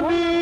আমি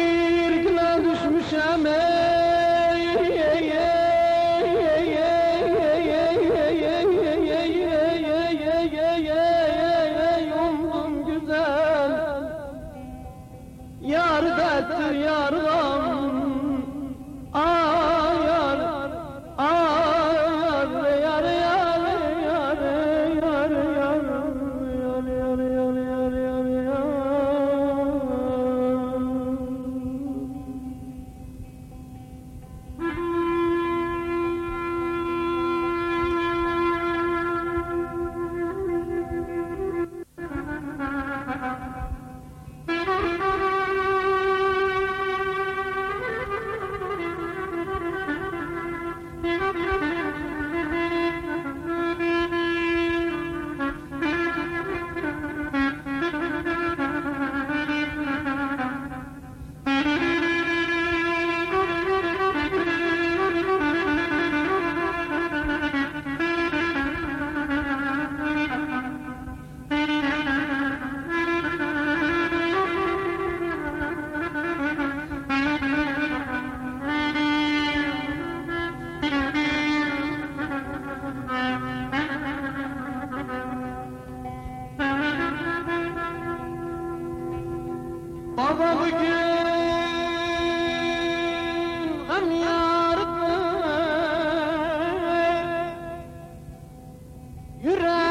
Babalı gün hem yardı Yürek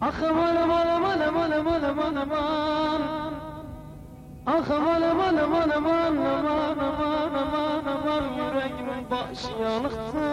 Ah aman aman aman aman aman aman aman Ah aman aman aman aman aman aman aman aman Yüreğimin başı yanıktı